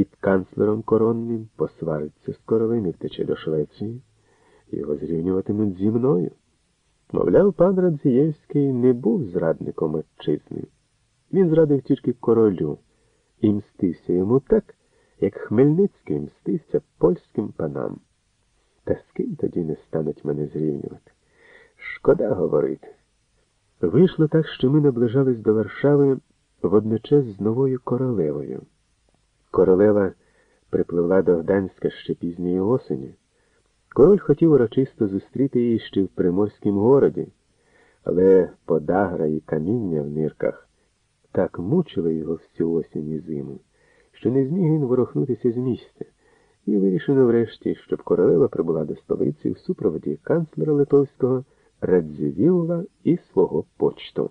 під канцлером коронним посвариться з королем і втече до Швеції, його зрівнюватимуть зі мною. Мовляв, пан Радзієвський не був зрадником отчизни. Він зрадив тільки королю і мстився йому так, як Хмельницький мстився польським панам. Та з ким тоді не стануть мене зрівнювати? Шкода говорити. Вийшло так, що ми наближались до Варшави водночас з новою королевою. Королева припливла до Гданська ще пізньої осені. Король хотів урочисто зустріти її ще в Приморськім городі, але подагра і каміння в нирках так мучили його всю осінь і зиму, що не зміг він ворухнутися з місця, і вирішено врешті, щоб королева прибула до столиці в супроводі канцлера Литовського Радзивілла і свого почту.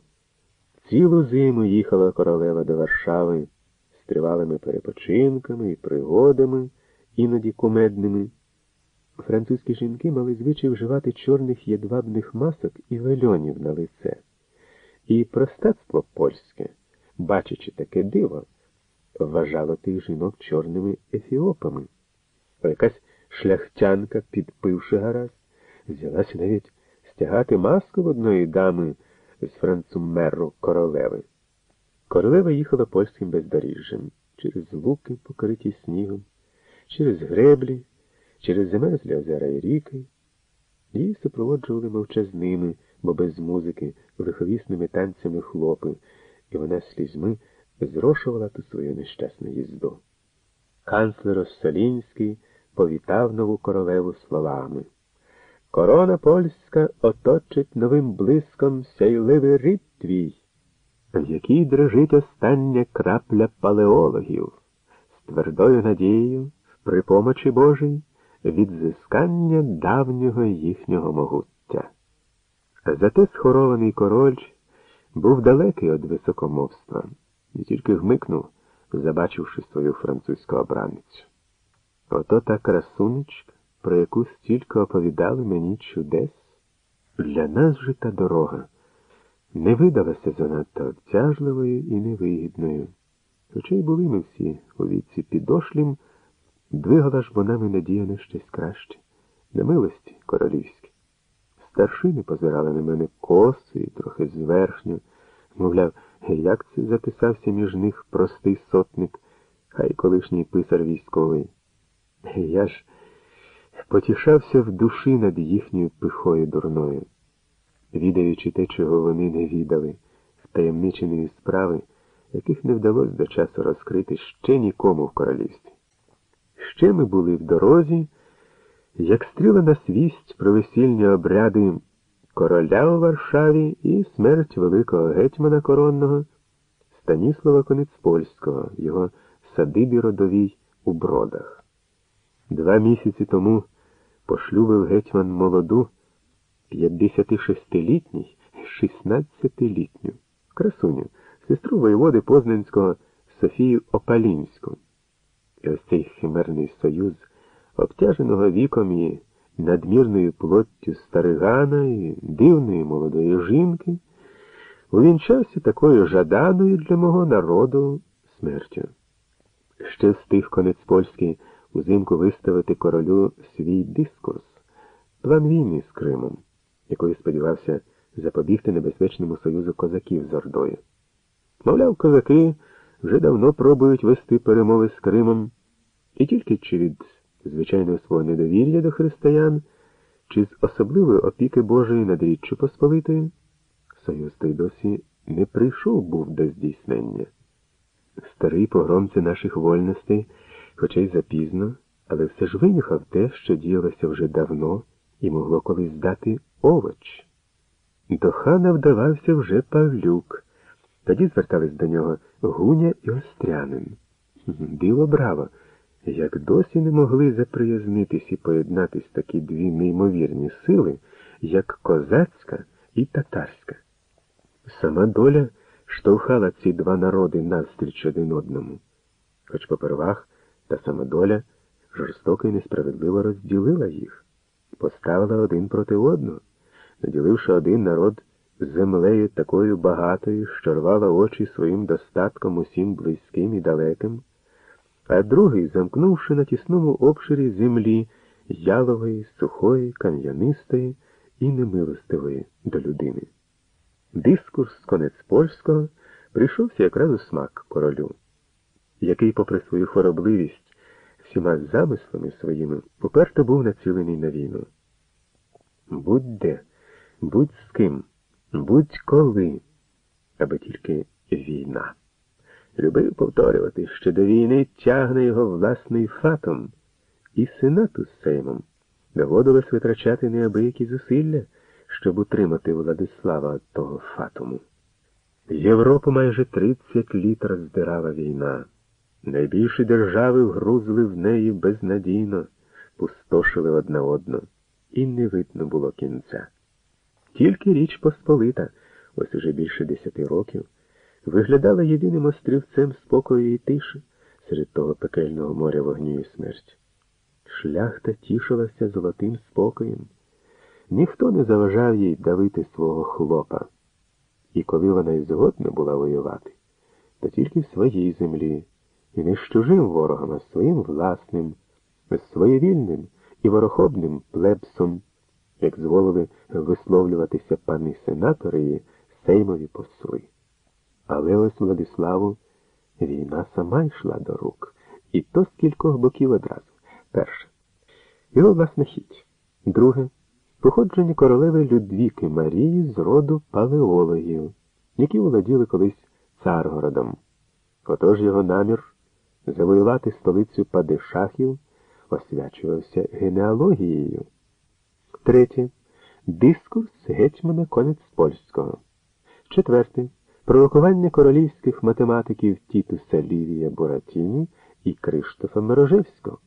Цілу зиму їхала королева до Варшави тривалими перепочинками і пригодами, іноді кумедними. Французькі жінки мали звичай вживати чорних єдвабних масок і вельонів на лице. І простацтво польське, бачачи таке диво, вважало тих жінок чорними ефіопами. А якась шляхтянка, підпивши гаразд, взялася навіть стягати маску в одної дами з францумеру королеви. Королева їхала польським бездоріжжям через луки, покриті снігом, через греблі, через замерзлі озера і ріки. Її супроводжували мовчазними, бо без музики, лиховісними танцями хлопи, і вона слізьми зрошувала ту свою нещасну їзду. Канцлер Оссолінський повітав нову королеву словами. Корона польська оточить новим блиском сяйливий рід твій, в якій дрожить остання крапля палеологів, з твердою надією, при помочі Божій, відзискання давнього їхнього могуття. Зате схорований король був далекий від високомовства і тільки гмикнув, забачивши свою французьку обраницю. Ото та красунечка про яку стільки оповідали мені чудес, для нас же та дорога не видалася занадто обтяжливою і невигідною. Хоча й були ми всі у віці підошлім, двигала ж бо нами надія на щось краще, на милості королівські. Старшини позирали на мене коси трохи зверхньо, мовляв, як це записався між них простий сотник, хай колишній писар військовий. Я ж потішався в душі над їхньою пихою дурною, відаючи те, чого вони не відали, втаємниченої справи, яких не вдалося до часу розкрити ще нікому в королівстві. Ще ми були в дорозі, як стріла на свість про весільні обряди короля у Варшаві і смерть великого гетьмана коронного Станіслава Конецпольського, його садибі родовій у бродах. Два місяці тому пошлюбив гетьман молоду, 56-літній, 16-літню, красуню, сестру воєводи Познанського Софію Опалінську. І ось цей химерний союз, обтяженого віком і надмірною плоттю старигана і дивної молодої жінки, увінчався такою жаданою для мого народу смертю. Ще встиг конець польський узимку виставити королю свій дискурс, план війни з Кримом, якою сподівався запобігти небезпечному союзу козаків з Ордою. Мовляв, козаки вже давно пробують вести перемови з Кримом, і тільки чи від звичайного свого недовір'я до християн, чи з особливої опіки Божої над Річчю Посполитою, союз той досі не прийшов був до здійснення. Старий погромця наших вольностей хоча й запізно, але все ж винюхав те, що діялося вже давно і могло колись дати овоч. До хана вдавався вже Павлюк. Тоді звертались до нього Гуня і Острянин. Диво браво, як досі не могли заприязнитись і поєднатись такі дві неймовірні сили, як козацька і татарська. Сама доля штовхала ці два народи назустріч один одному, хоч попервах та сама доля жорстоко і несправедливо розділила їх, поставила один проти одного, наділивши один народ землею такою багатою, що рвала очі своїм достатком усім близьким і далеким, а другий, замкнувши на тісному обширі землі ялової, сухої, кам'янистої і немилостивої до людини. Дискурс конець польського прийшовся якраз у смак королю, який, попри свою хворобливість, всіма замислами своїми уперто був націлений на війну. Будь-де, будь з ким, будь-коли, аби тільки війна. Любив повторювати, що до війни тягне його власний фатом, і сенату з Сеймом доводилось витрачати неабиякі зусилля, щоб утримати Владислава того фатуму. Європу майже 30 літ роздирала війна. Найбільші держави вгрузли в неї безнадійно, пустошили одна одну, і не видно було кінця. Тільки Річ Посполита, ось уже більше десяти років, виглядала єдиним острівцем спокою і тиші серед того пекельного моря вогню і смерті. Шляхта тішилася золотим спокоєм. Ніхто не заважав їй давити свого хлопа. І коли вона й згодна була воювати, то тільки в своїй землі, і не з чужим ворогом, а своїм власним, з своєвільним і ворохобним плебсом, як зволили висловлюватися пани сенатори і сеймові посли. Але ось Владиславу війна сама йшла до рук, і то з кількох боків одразу. Перше. Його власна хіть. Друге. Походження королеви Людвіки Марії з роду палеологів, які володіли колись царгородом. Отож його намір завоювати столицю падишахів освячувався генеалогією. Третє. Дискурс гетьмана конець польського. Четверте. Пророкування королівських математиків Тітуса Лівія Буратіні і Криштофа Мирожевського.